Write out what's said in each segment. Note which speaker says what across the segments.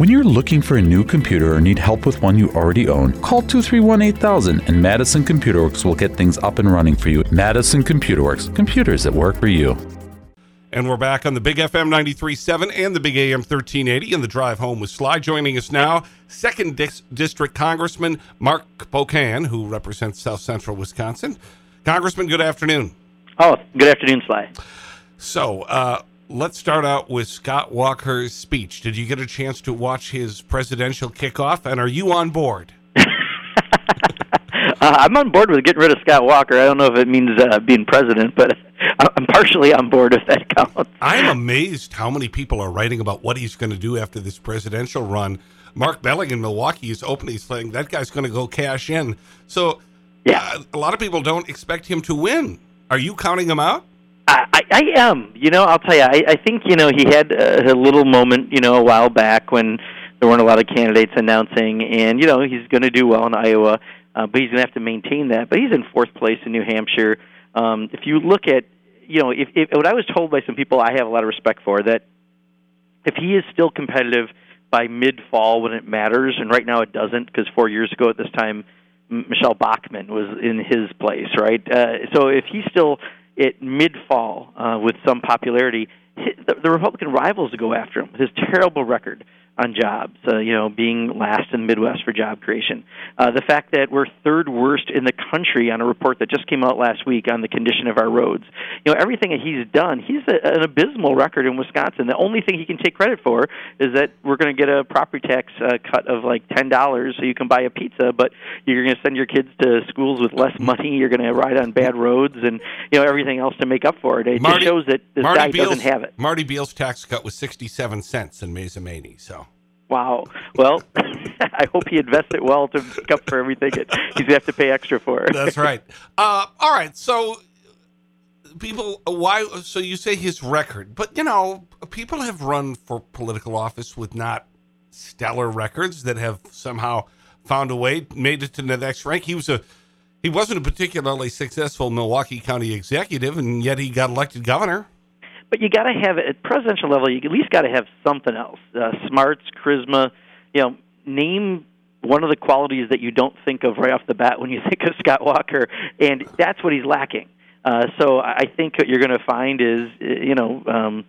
Speaker 1: When you're looking for a new computer or need help with one you already own, call 231 8000 and Madison Computer Works will get things up and running for you. Madison Computer Works, computers that work for you.
Speaker 2: And we're back on the Big FM 93.7 and the Big AM 1380 in the drive home with Sly. Joining us now, 2nd Dis District Congressman Mark Pocan, who represents South Central Wisconsin. Congressman, good afternoon.
Speaker 3: Oh, good afternoon, Sly.
Speaker 2: So, uh, let's start out with Scott Walker's speech. Did you get a chance to watch his presidential kickoff, and are you on board?
Speaker 3: uh, I'm on board with getting rid of Scott Walker. I don't know if it means uh, being president, but I'm partially on board if that counts.
Speaker 2: I'm amazed how many people are writing about what he's going to do after this presidential run. Mark Belling in Milwaukee is openly saying that guy's going to go cash in. So, yeah, uh, a lot of people don't expect him to win. Are you counting him out?
Speaker 3: I, I am. You know, I'll tell you. I, I think you know he had a, a little moment, you know, a while back when there weren't a lot of candidates announcing, and you know he's going to do well in Iowa, uh, but he's going to have to maintain that. But he's in fourth place in New Hampshire. Um, if you look at, you know, if, if what I was told by some people, I have a lot of respect for that. If he is still competitive by mid fall when it matters, and right now it doesn't, because four years ago at this time. Michele Bachmann was in his place, right? Uh, so if he's still at mid fall uh, with some popularity, the, the Republican rivals go after him. With his terrible record on jobs, uh, you know, being last in the Midwest for job creation. Uh, the fact that we're third worst in the country on a report that just came out last week on the condition of our roads. You know, everything that he's done, he's a, an abysmal record in Wisconsin. The only thing he can take credit for is that we're going to get a property tax uh, cut of like ten dollars, so you can buy a pizza, but you're going to send your kids to schools with less money. You're going to ride on bad roads, and you know everything else to make up for it. It Marty, just shows that this Marty guy Beals, doesn't have it.
Speaker 2: Marty Beal's tax cut was sixty-seven cents in Mazomanie, so.
Speaker 3: Wow. Well, I hope he invests it well to make up for everything it, he's going to have to pay extra for.
Speaker 2: That's right. Uh, all right. So, people, why? So you say his record, but you know, people have run for political office with not stellar records that have somehow found a way, made it to the next rank. He was a he wasn't a particularly successful Milwaukee County executive, and yet he got elected governor
Speaker 3: but you got to have at presidential level. You at least got to have something else: uh, smarts, charisma. You know, name one of the qualities that you don't think of right off the bat when you think of Scott Walker, and that's what he's lacking. Uh, so I think what you're going to find is, uh, you know, um,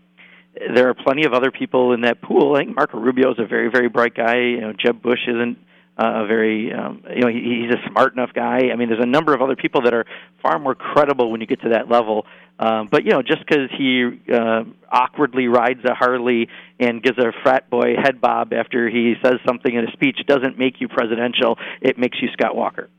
Speaker 3: there are plenty of other people in that pool. I think Marco Rubio is a very, very bright guy. You know, Jeb Bush isn't uh, a very, um, you know, he, he's a smart enough guy. I mean, there's a number of other people that are far more credible when you get to that level. Um, but you know, just because he uh, awkwardly rides a Harley and gives a frat boy head bob after he says something in a speech doesn't make you presidential. It makes you Scott Walker.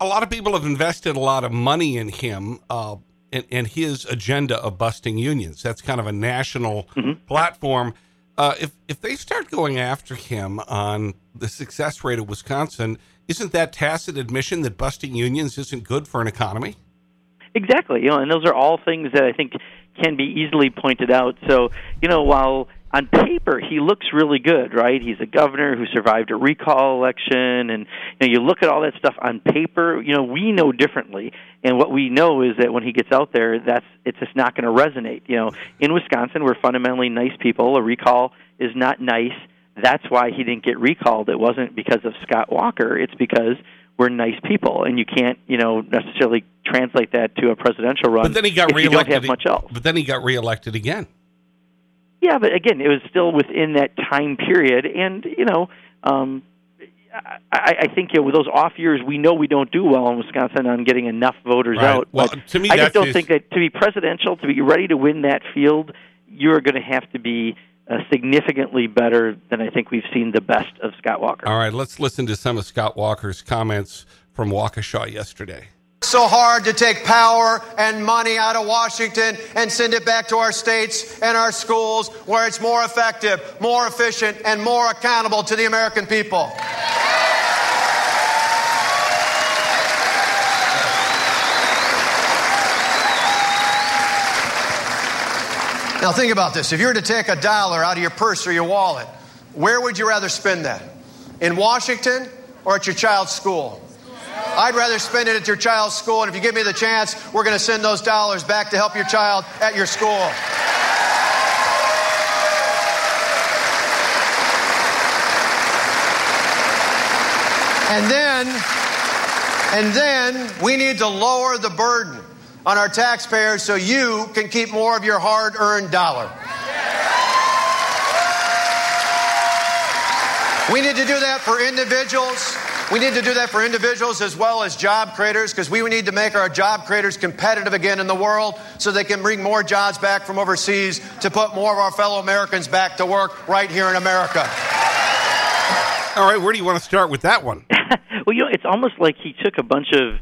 Speaker 2: A lot of people have invested a lot of money in him uh, and, and his agenda of busting unions. That's kind of a national mm -hmm. platform. Uh, if if they start going after him on the success rate of Wisconsin, isn't that tacit admission that busting unions isn't good for an economy?
Speaker 3: Exactly. You know, and those are all things that I think can be easily pointed out. So, you know, while on paper he looks really good, right? He's a governor who survived a recall election, and you, know, you look at all that stuff on paper. You know, we know differently, and what we know is that when he gets out there, that's it's just not going to resonate. You know, in Wisconsin, we're fundamentally nice people. A recall is not nice. That's why he didn't get recalled. It wasn't because of Scott Walker. It's because we're nice people, and you can't, you know, necessarily translate that to a presidential run.
Speaker 2: But then he got reelected.
Speaker 3: Have much else.
Speaker 2: But then he got reelected again.
Speaker 3: Yeah, but again, it was still within that time period, and you know, um, I, I think you know, with those off years, we know we don't do well in Wisconsin on getting enough voters
Speaker 2: right.
Speaker 3: out.
Speaker 2: Well,
Speaker 3: but
Speaker 2: to me,
Speaker 3: I just don't
Speaker 2: is...
Speaker 3: think that to be presidential, to be ready to win that field, you're going to have to be uh, significantly better than I think we've seen the best of Scott Walker.
Speaker 2: All right, let's listen to some of Scott Walker's comments from Waukesha yesterday.
Speaker 4: So hard to take power and money out of Washington and send it back to our states and our schools where it's more effective, more efficient, and more accountable to the American people. Now, think about this. If you were to take a dollar out of your purse or your wallet, where would you rather spend that? In Washington or at your child's school? I'd rather spend it at your child's school. And if you give me the chance, we're going to send those dollars back to help your child at your school. And then, and then we need to lower the burden on our taxpayers so you can keep more of your hard earned dollar. We need to do that for individuals we need to do that for individuals as well as job creators because we need to make our job creators competitive again in the world so they can bring more jobs back from overseas to put more of our fellow Americans back to work right here in America.
Speaker 2: All right, where do you want to start with that one?
Speaker 3: well, you know, it's almost like he took a bunch of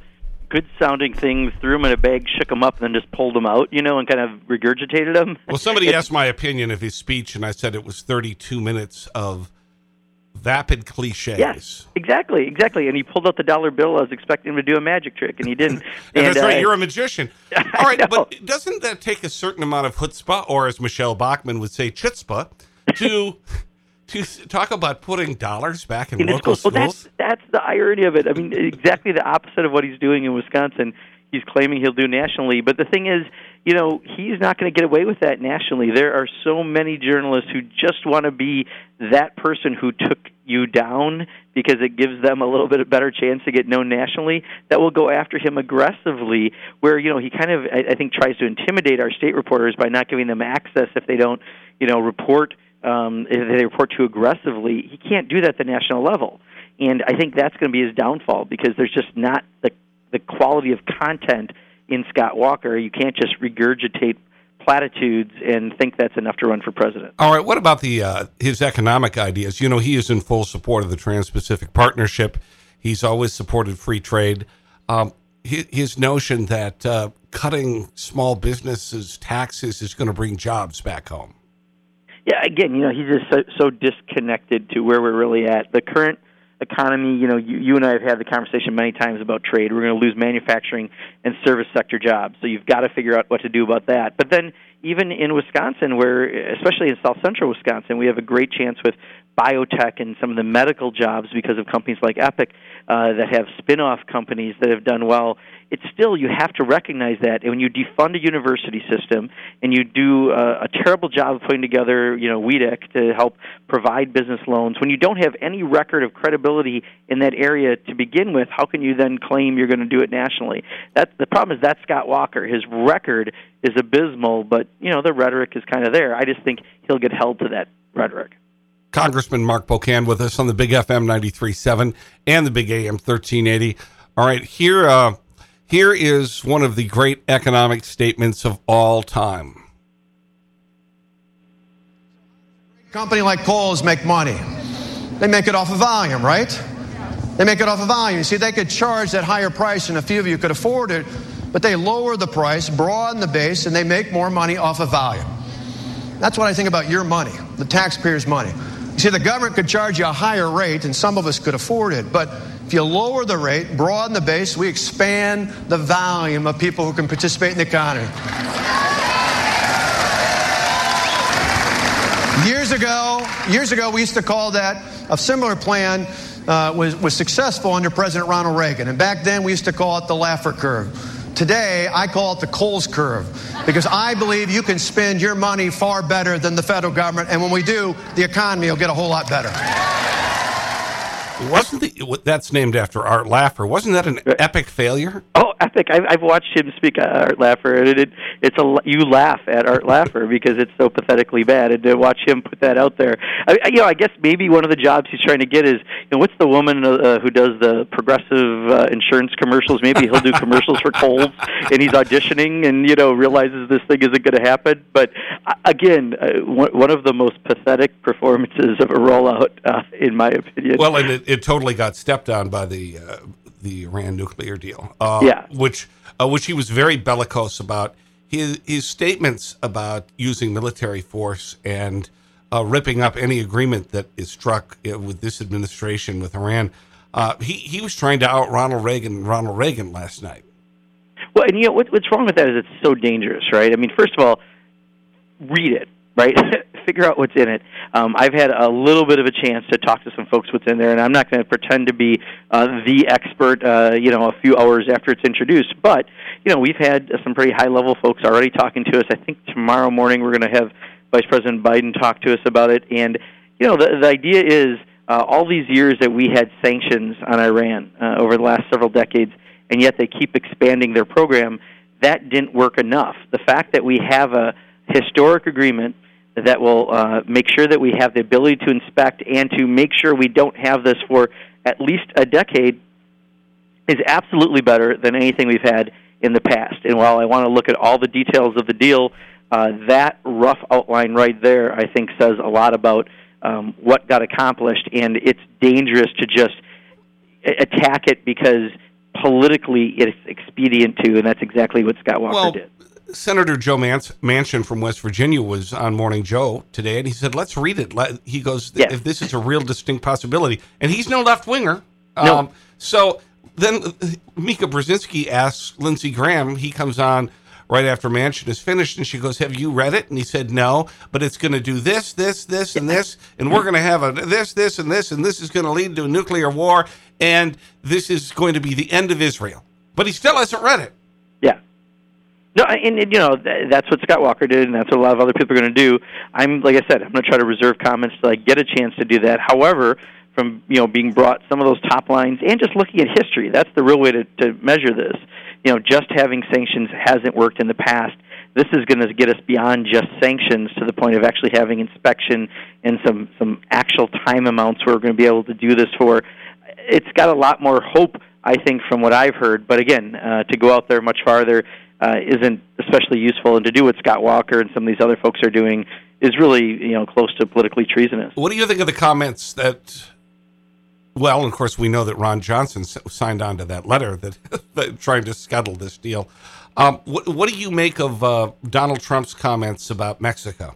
Speaker 3: good sounding things, threw them in a bag, shook them up, and then just pulled them out, you know, and kind of regurgitated them.
Speaker 2: Well, somebody asked my opinion of his speech, and I said it was 32 minutes of vapid cliches.
Speaker 3: Yes, exactly, exactly. And he pulled out the dollar bill. I was expecting him to do a magic trick, and he didn't.
Speaker 2: and,
Speaker 3: and
Speaker 2: that's right.
Speaker 3: uh,
Speaker 2: You're a magician. All right, but doesn't that take a certain amount of chutzpah, or as Michele Bachmann would say, chutzpah, to to talk about putting dollars back in,
Speaker 3: in
Speaker 2: local
Speaker 3: schools. Well, that's that's the irony of it. I mean, exactly the opposite of what he's doing in Wisconsin. He's claiming he'll do nationally, but the thing is, you know, he's not going to get away with that nationally. There are so many journalists who just want to be that person who took you down because it gives them a little bit better chance to get known nationally that will go after him aggressively where you know he kind of I, I think tries to intimidate our state reporters by not giving them access if they don't you know report um, if they report too aggressively. He can't do that at the national level. And I think that's going to be his downfall because there's just not the the quality of content in Scott Walker you can't just regurgitate platitudes and think that's enough to run for president.
Speaker 2: All right. What about the uh, his economic ideas? You know, he is in full support of the Trans-Pacific Partnership. He's always supported free trade. Um, his, his, notion that uh, cutting small businesses' taxes is going to bring jobs back home.
Speaker 3: Yeah. Again, you know, he's just so, so disconnected to where we're really at. The current economy, you know, you, you and I have had the conversation many times about trade. We're going to lose manufacturing and service sector jobs. So you've got to figure out what to do about that. But then even in Wisconsin, where especially in south central Wisconsin, we have a great chance with biotech and some of the medical jobs because of companies like Epic uh, that have spin-off companies that have done well. It's still you have to recognize that and when you defund a university system and you do uh, a terrible job of putting together, you know, WEDC to help provide business loans. When you don't have any record of credibility in that area to begin with, how can you then claim you're going to do it nationally? That's the problem. Is that Scott Walker? His record is abysmal, but you know the rhetoric is kind of there. I just think he'll get held to that rhetoric.
Speaker 2: Congressman Mark Pocan with us on the Big FM 93.7 and the Big AM 1380. All right, here, uh, here is one of the great economic statements of all time.
Speaker 4: company like Kohl's make money. They make it off of volume, right? They make it off of volume. See, they could charge that higher price and a few of you could afford it, but they lower the price, broaden the base, and they make more money off of volume. That's what I think about your money, the taxpayers' money. You see, the government could charge you a higher rate, and some of us could afford it, but if you lower the rate, broaden the base, we expand the volume of people who can participate in the economy. Years ago, years ago, we used to call that a similar plan uh, was, was successful under President Ronald Reagan. And back then, we used to call it the Laffer curve. Today, I call it the Kohl's curve because I believe you can spend your money far better than the federal government. And when we do, the economy will get a whole lot better.
Speaker 2: Wasn't the, that's named after Art Laffer? Wasn't that an epic failure?
Speaker 3: Oh, epic! I've, I've watched him speak at Art Laffer, and it, it, it's a you laugh at Art Laffer because it's so pathetically bad, and to watch him put that out there, I, you know, I guess maybe one of the jobs he's trying to get is, you know, what's the woman uh, who does the progressive uh, insurance commercials? Maybe he'll do commercials for Kohl's, and he's auditioning, and you know, realizes this thing isn't going to happen. But uh, again, uh, one of the most pathetic performances of a rollout, uh, in my opinion.
Speaker 2: Well, and it, it totally got stepped on by the uh, the Iran nuclear deal. Uh,
Speaker 3: yeah,
Speaker 2: which uh, which he was very bellicose about. His his statements about using military force and uh, ripping up any agreement that is struck uh, with this administration with Iran. Uh, he he was trying to out Ronald Reagan Ronald Reagan last night.
Speaker 3: Well, and you know what, what's wrong with that is it's so dangerous, right? I mean, first of all, read it right? Figure out what's in it. Um, I've had a little bit of a chance to talk to some folks what's in there, and I'm not going to pretend to be uh, the expert, uh, you know, a few hours after it's introduced. But you know, we've had some pretty high level folks already talking to us. I think tomorrow morning we're going to have Vice President Biden talk to us about it, and you know, the, the idea is uh, all these years that we had sanctions on Iran uh, over the last several decades, and yet they keep expanding their program. That didn't work enough. The fact that we have a historic agreement that will uh, make sure that we have the ability to inspect and to make sure we don't have this for at least a decade is absolutely better than anything we've had in the past. And while I want to look at all the details of the deal, uh, that rough outline right there, I think, says a lot about um, what got accomplished. And it's dangerous to just attack it because politically it's expedient to, and that's exactly what Scott Walker
Speaker 2: well,
Speaker 3: did.
Speaker 2: Senator Joe Manchin from West Virginia was on Morning Joe today, and he said, "Let's read it." He goes,
Speaker 3: yes.
Speaker 2: "If this is a real distinct possibility," and he's no left winger.
Speaker 3: No. Um,
Speaker 2: so then Mika Brzezinski asks Lindsey Graham. He comes on right after Manchin is finished, and she goes, "Have you read it?" And he said, "No, but it's going to do this, this, this, and this, and we're going to have a this, this, and this, and this is going to lead to a nuclear war, and this is going to be the end of Israel." But he still hasn't read it.
Speaker 3: No, and, and you know that's what Scott Walker did, and that's what a lot of other people are going to do. I'm like I said, I'm going to try to reserve comments till I get a chance to do that. However, from you know being brought some of those top lines and just looking at history, that's the real way to, to measure this. You know, just having sanctions hasn't worked in the past. This is going to get us beyond just sanctions to the point of actually having inspection and some some actual time amounts we're going to be able to do this for. It's got a lot more hope, I think, from what I've heard. But again, uh, to go out there much farther uh, isn't especially useful, and to do what Scott Walker and some of these other folks are doing is really you know close to politically treasonous.
Speaker 2: What do you think of the comments that? Well, of course, we know that Ron Johnson signed on to that letter that, that trying to scuttle this deal. Um, what, what, do you make of uh, Donald Trump's comments about Mexico?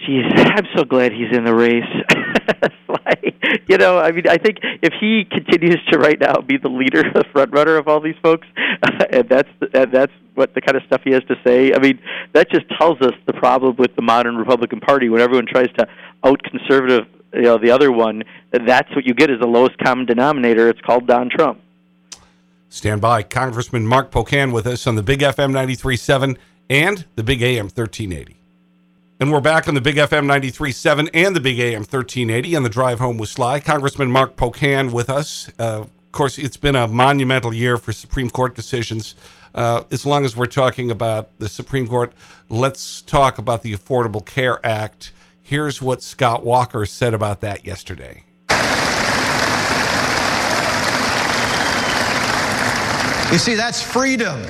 Speaker 3: Jeez, I'm so glad he's in the race. like, you know, I mean, I think if he continues to right now be the leader, the front runner of all these folks, and that's and that's what the kind of stuff he has to say. I mean, that just tells us the problem with the modern Republican Party. When everyone tries to out conservative, you know, the other one, that's what you get is the lowest common denominator. It's called Don Trump.
Speaker 2: Stand by, Congressman Mark Pocan with us on the Big FM 93.7 and the Big AM 1380. And we're back on the Big FM 93.7 and the Big AM 1380 on the drive home with Sly. Congressman Mark Pocan with us. Uh, of course, it's been a monumental year for Supreme Court decisions. Uh, as long as we're talking about the Supreme Court, let's talk about the Affordable Care Act. Here's what Scott Walker said about that yesterday.
Speaker 4: You see, that's freedom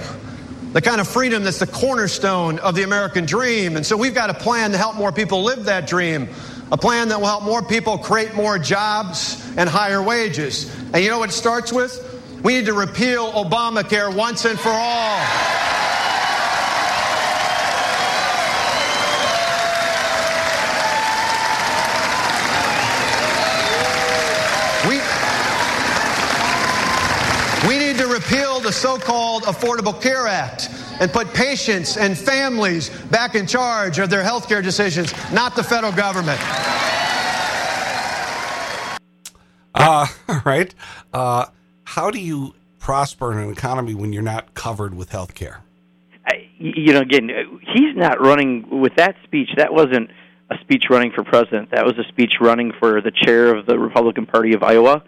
Speaker 4: the kind of freedom that's the cornerstone of the American dream. And so we've got a plan to help more people live that dream, a plan that will help more people create more jobs and higher wages. And you know what it starts with? We need to repeal Obamacare once and for all. The so called Affordable Care Act and put patients and families back in charge of their health care decisions, not the federal government.
Speaker 2: Uh, all right. Uh, how do you prosper in an economy when you're not covered with health care?
Speaker 3: You know, again, he's not running with that speech. That wasn't a speech running for president. That was a speech running for the chair of the Republican Party of Iowa.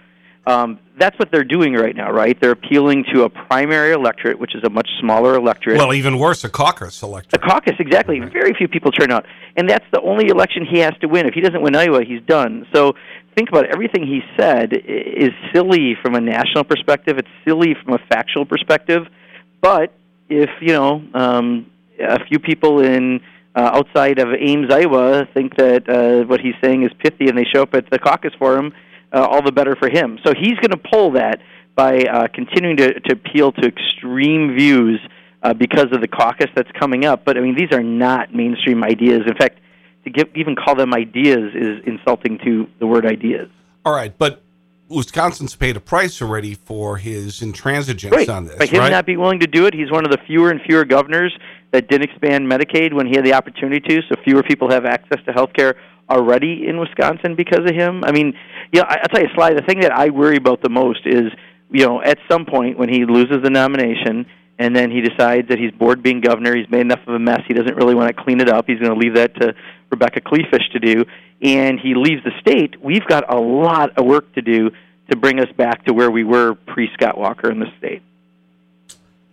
Speaker 3: Um, that's what they're doing right now, right? They're appealing to a primary electorate, which is a much smaller electorate.
Speaker 2: Well, even worse, a caucus electorate.
Speaker 3: A caucus, exactly. Right. Very few people turn out, and that's the only election he has to win. If he doesn't win Iowa, he's done. So think about it. everything he said is silly from a national perspective. It's silly from a factual perspective. But if you know um, a few people in uh, outside of Ames, Iowa, think that uh, what he's saying is pithy, and they show up at the caucus for him uh, all the better for him. So he's going to pull that by uh, continuing to, to appeal to extreme views uh, because of the caucus that's coming up. But I mean, these are not mainstream ideas. In fact, to give, even call them ideas is insulting to the word ideas.
Speaker 2: All right, but Wisconsin's paid a price already for his intransigence
Speaker 3: right.
Speaker 2: on this.
Speaker 3: By him
Speaker 2: right?
Speaker 3: not being willing to do it, he's one of the fewer and fewer governors that didn't expand Medicaid when he had the opportunity to. So fewer people have access to health care already in Wisconsin because of him. I mean, you know, I, I'll tell you, Sly, the thing that I worry about the most is, you know, at some point when he loses the nomination, and then he decides that he's bored being governor. He's made enough of a mess. He doesn't really want to clean it up. He's going to leave that to Rebecca Kleefisch to do, and he leaves the state. We've got a lot of work to do to bring us back to where we were pre Scott Walker in the state.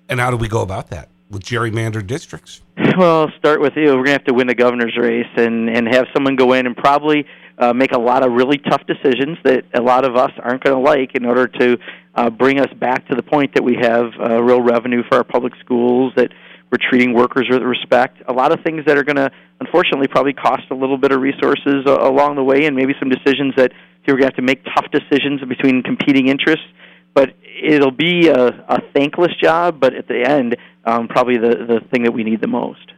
Speaker 2: And how do we go about that with gerrymandered districts?
Speaker 3: Well, I'll start with you. We're going to have to win the governor's race and and have someone go in and probably uh, make a lot of really tough decisions that a lot of us aren't going to like in order to uh, bring us back to the point that we have uh, real revenue for our public schools, that we're treating workers with respect. A lot of things that are going to, unfortunately, probably cost a little bit of resources uh, along the way, and maybe some decisions that you're going to have to make tough decisions between competing interests. But it'll be a, a thankless job, but at the end, um, probably the, the thing that we need the most.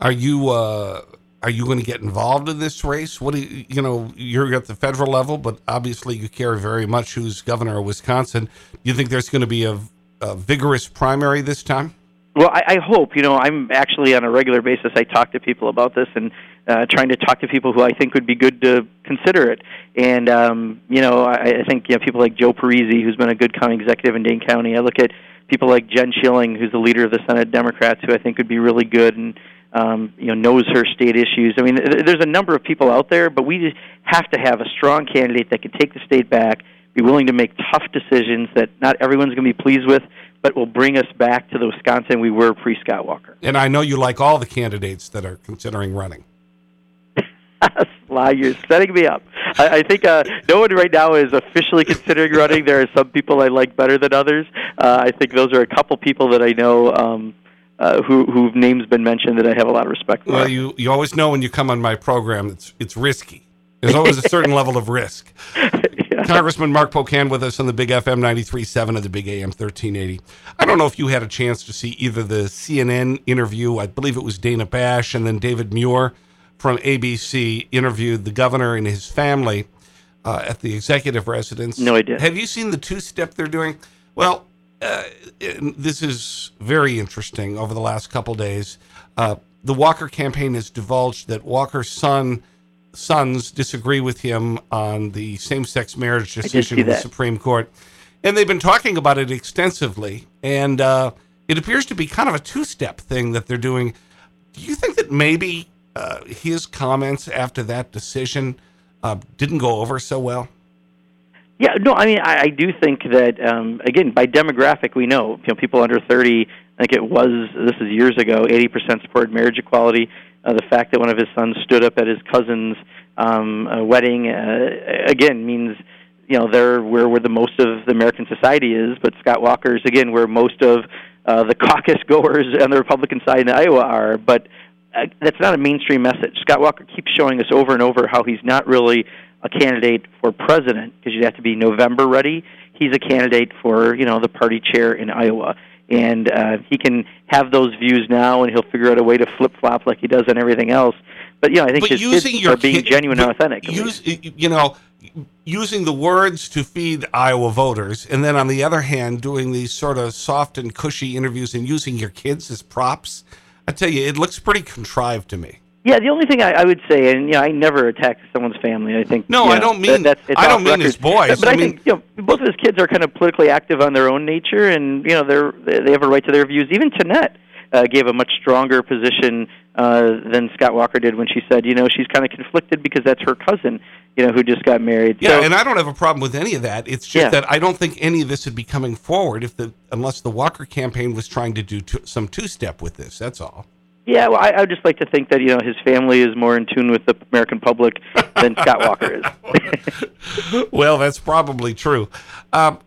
Speaker 2: Are you uh, are you going to get involved in this race? What do you, you know, you're at the federal level, but obviously you care very much who's governor of Wisconsin. Do you think there's going to be a, a vigorous primary this time?
Speaker 3: Well, I, I hope. You know, I'm actually on a regular basis. I talk to people about this and uh, trying to talk to people who I think would be good to consider it. And um, you know, I, I think you know people like Joe Parisi, who's been a good county executive in Dane County. I look at people like Jen Shilling, who's the leader of the Senate Democrats, who I think would be really good and um, you know knows her state issues. I mean, th- there's a number of people out there, but we just have to have a strong candidate that can take the state back, be willing to make tough decisions that not everyone's going to be pleased with, but will bring us back to the Wisconsin we were pre Scott Walker.
Speaker 2: And I know you like all the candidates that are considering running.
Speaker 3: Sly, you're setting me up. I, I think uh, no one right now is officially considering running. There are some people I like better than others. Uh, I think those are a couple people that I know um, uh, who whose names been mentioned that I have a lot of respect for.
Speaker 2: Well, you you always know when you come on my program, it's it's risky. There's always a certain level of risk. yeah. Congressman Mark Pocan with us on the Big FM 93.7 of the Big AM 1380. I don't know if you had a chance to see either the CNN interview, I believe it was Dana Bash, and then David Muir from ABC interviewed the governor and his family uh, at the executive residence.
Speaker 3: No, I did.
Speaker 2: Have you seen the two-step they're doing? Well, uh, this is very interesting over the last couple days. Uh, the Walker campaign has divulged that Walker's son sons disagree with him on the same-sex marriage decision of the Supreme Court. And they've been talking about it extensively. And uh, it appears to be kind of a two-step thing that they're doing. Do you think that maybe uh, his comments after that decision uh, didn't go over so well?
Speaker 3: Yeah, no, I mean, I, I do think that um, again, by demographic, we know you know people under thirty. I think it was this is years ago. Eighty percent supported marriage equality. Uh, the fact that one of his sons stood up at his cousin's um, uh, wedding uh, again means you know they're where where the most of the American society is. But Scott Walker's again where most of uh, the caucus goers on the Republican side in Iowa are. But uh, that's not a mainstream message. Scott Walker keeps showing us over and over how he's not really a candidate for president because you'd have to be November ready. He's a candidate for you know the party chair in Iowa, and uh, he can have those views now, and he'll figure out a way to flip flop like he does on everything else. But you know, I think
Speaker 2: but
Speaker 3: his kids are being kid, genuine and authentic.
Speaker 2: Use, you know, using the words to feed Iowa voters, and then on the other hand, doing these sort of soft and cushy interviews and using your kids as props. I tell you, it looks pretty contrived to me.
Speaker 3: Yeah, the only thing I, I would say, and you know, I never attack someone's family. I think
Speaker 2: no,
Speaker 3: you know,
Speaker 2: I don't mean
Speaker 3: that,
Speaker 2: that's. I don't mean
Speaker 3: record.
Speaker 2: his boys.
Speaker 3: But,
Speaker 2: I,
Speaker 3: I,
Speaker 2: mean,
Speaker 3: think you know, both of his kids are kind of politically active on their own nature, and you know, they're they have a right to their views. Even Tonette uh, gave a much stronger position uh, than Scott Walker did when she said, you know, she's kind of conflicted because that's her cousin, you know, who just got married.
Speaker 2: Yeah,
Speaker 3: so,
Speaker 2: and I don't have a problem with any of that. It's just
Speaker 3: Yeah.
Speaker 2: that I don't think any of this would be coming forward if the unless the Walker campaign was trying to do two, some two-step with this. That's all.
Speaker 3: yeah, well, I, I would just like to think that you know his family is more in tune with the American public than Scott Walker is.
Speaker 2: well, that's probably true. Um,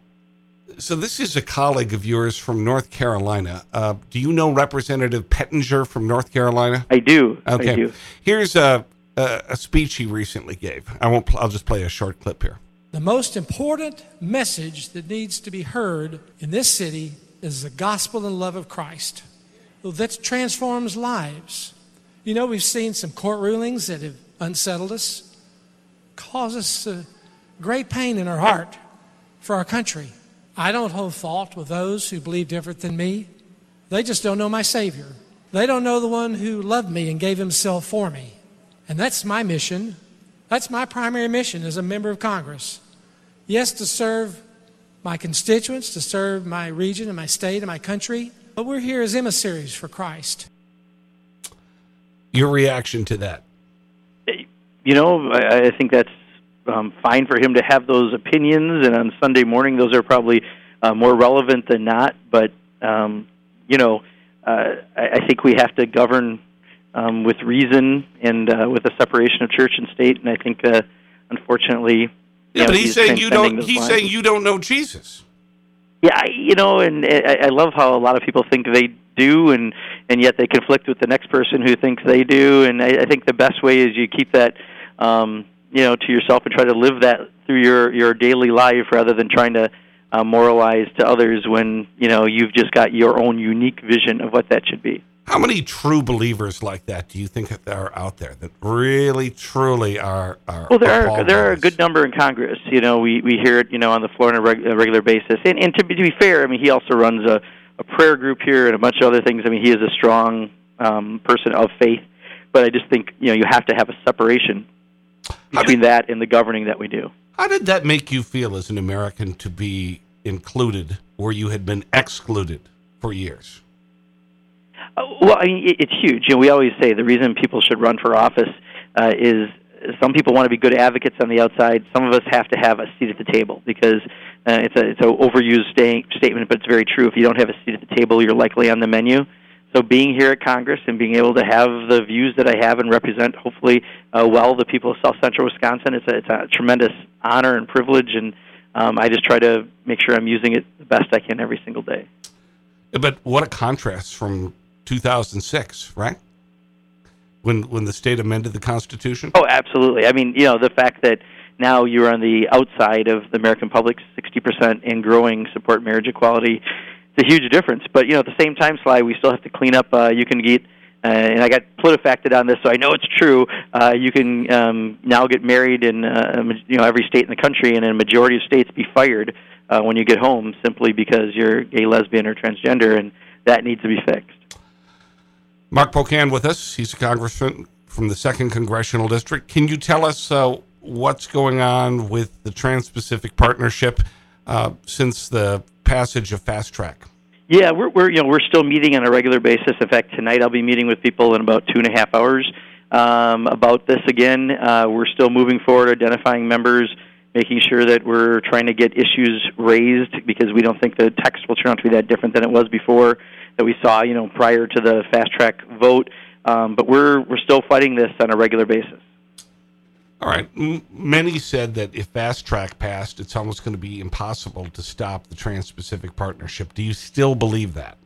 Speaker 2: so this is a colleague of yours from North Carolina. Uh, do you know Representative Pittenger from North Carolina?
Speaker 3: I do.
Speaker 2: Okay.
Speaker 3: I do.
Speaker 2: Here's a, a, a speech he recently gave. I won't. I'll just play a short clip here.
Speaker 5: The most important message that needs to be heard in this city is the gospel and love of Christ. Well, that transforms lives. You know, we've seen some court rulings that have unsettled us, cause us uh, great pain in our heart for our country. I don't hold fault with those who believe different than me. They just don't know my Savior. They don't know the one who loved me and gave himself for me. And that's my mission. That's my primary mission as a member of Congress. Yes, to serve my constituents, to serve my region and my state and my country, but we're here as emissaries for Christ.
Speaker 2: Your reaction to that?
Speaker 3: You know, I, I think that's um, fine for him to have those opinions, and on Sunday morning, those are probably uh, more relevant than not. But um, you know, uh, I, I think we have to govern um, with reason and uh, with a separation of church and state. And I think, uh, unfortunately,
Speaker 2: yeah,
Speaker 3: know,
Speaker 2: but he's, saying you don't. He's
Speaker 3: lines.
Speaker 2: saying you don't know Jesus.
Speaker 3: Yeah, I, you know, and I, I love how a lot of people think they do, and and yet they conflict with the next person who thinks they do. And I, I think the best way is you keep that, um, you know, to yourself and try to live that through your your daily life rather than trying to uh, moralize to others when you know you've just got your own unique vision of what that should be.
Speaker 2: How many true believers like that do you think that are out there that really, truly are? are
Speaker 3: Well, there are there are a good number in Congress. You know, we we hear it, you know, on the floor on a, reg- a regular basis. And and to be, to be fair, I mean, he also runs a a prayer group here and a bunch of other things. I mean, he is a strong um, person of faith. But I just think you know you have to have a separation Between that and the governing that we do.
Speaker 2: How did that make you feel as an American to be included where you had been excluded for years?
Speaker 3: Uh, Well, I mean, it- it's huge. You know, we always say the reason people should run for office uh, is some people want to be good advocates on the outside. Some of us have to have a seat at the table because uh, it's a it's a overused sta- statement, but it's very true. If you don't have a seat at the table, you're likely on the menu. So being here at Congress and being able to have the views that I have and represent, hopefully, uh, well, the people of South Central Wisconsin, it's a, it's a tremendous honor and privilege, and um, I just try to make sure I'm using it the best I can every single day.
Speaker 2: But what a contrast from 2006, right? When when the state amended the Constitution.
Speaker 3: Oh, absolutely. I mean, you know, the fact that now you're on the outside of the American public, 60% and growing support marriage equality, it's a huge difference. But, you know, at the same time, Sly, we still have to clean up. Uh, you can get, uh, and I got PolitiFacted on this, so I know it's true. Uh, you can um, now get married in, uh, you know, every state in the country, and in a majority of states be fired uh, when you get home simply because you're gay, lesbian, or transgender, and that needs to be fixed.
Speaker 2: Mark Pocan with us. He's a congressman from the second congressional district. Can you tell us uh, what's going on with the Trans-Pacific Partnership uh, since the passage of Fast Track?
Speaker 3: Yeah, we're we're you know we're still meeting on a regular basis. In fact, tonight I'll be meeting with people in about two and a half hours um, about this again. Uh, we're still moving forward, identifying members, making sure that we're trying to get issues raised because we don't think the text will turn out to be that different than it was before that we saw you know prior to the fast track vote. Um, but we're we're still fighting this on a regular basis.
Speaker 2: All right. M- many said that if Fast Track passed, it's almost going to be impossible to stop the Trans-Pacific Partnership. Do you still believe that?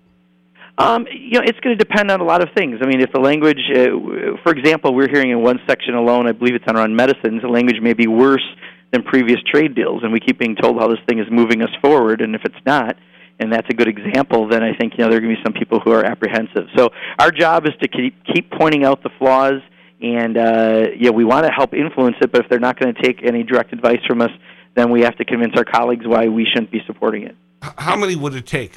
Speaker 3: Um, you know, it's going to depend on a lot of things. I mean, if the language, uh, for example, we're hearing in one section alone, I believe it's on around medicines, the language may be worse than previous trade deals, and we keep being told how this thing is moving us forward. And if it's not, and that's a good example, then I think you know there are going to be some people who are apprehensive. So our job is to keep keep pointing out the flaws, and uh, yeah, we want to help influence it. But if they're not going to take any direct advice from us, then we have to convince our colleagues why we shouldn't be supporting it.
Speaker 2: How many would it take?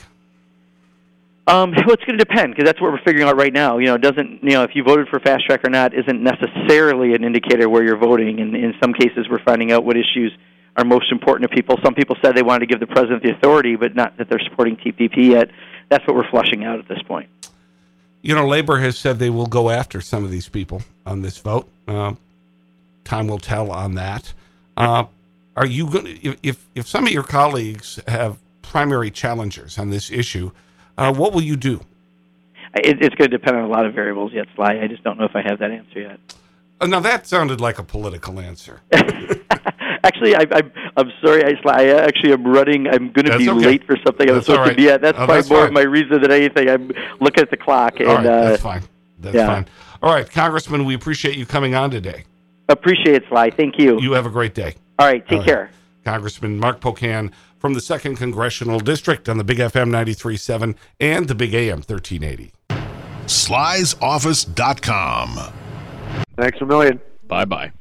Speaker 3: Um, well, it's going to depend because that's what we're figuring out right now. You know, it doesn't you know if you voted for fast track or not isn't necessarily an indicator where you're voting. And in some cases, we're finding out what issues are most important to people. Some people said they wanted to give the president the authority, but not that they're supporting TPP yet. That's what we're flushing out at this point.
Speaker 2: You know, Labor has said they will go after some of these people on this vote. Uh, time will tell on that. Uh, are you going to, if, if some of your colleagues have primary challengers on this issue, uh, what will you do?
Speaker 3: It, it's going to depend on a lot of variables yet, Sly. I just don't know if I have that answer yet.
Speaker 2: Uh, now, that sounded like a political answer.
Speaker 3: actually, I, I'm I'm sorry, I, Sly. I actually am running. I'm going to be
Speaker 2: okay.
Speaker 3: late for something I'm supposed
Speaker 2: all
Speaker 3: to
Speaker 2: right.
Speaker 3: be at. That's
Speaker 2: Oh,
Speaker 3: probably
Speaker 2: that's
Speaker 3: more
Speaker 2: fine.
Speaker 3: of my reason than anything. I'm looking at the clock, and
Speaker 2: All right,
Speaker 3: uh,
Speaker 2: that's fine. That's
Speaker 3: yeah.
Speaker 2: fine. All right, Congressman, we appreciate you coming on today.
Speaker 3: appreciate it, Sly. Thank you.
Speaker 2: You have a great day.
Speaker 3: All right, take
Speaker 2: All right.
Speaker 3: care.
Speaker 2: Congressman Mark Pocan from the 2nd Congressional District on the Big FM 93.7 and the Big AM 1380.
Speaker 6: slysoffice.com.
Speaker 7: Thanks a million.
Speaker 8: Bye bye.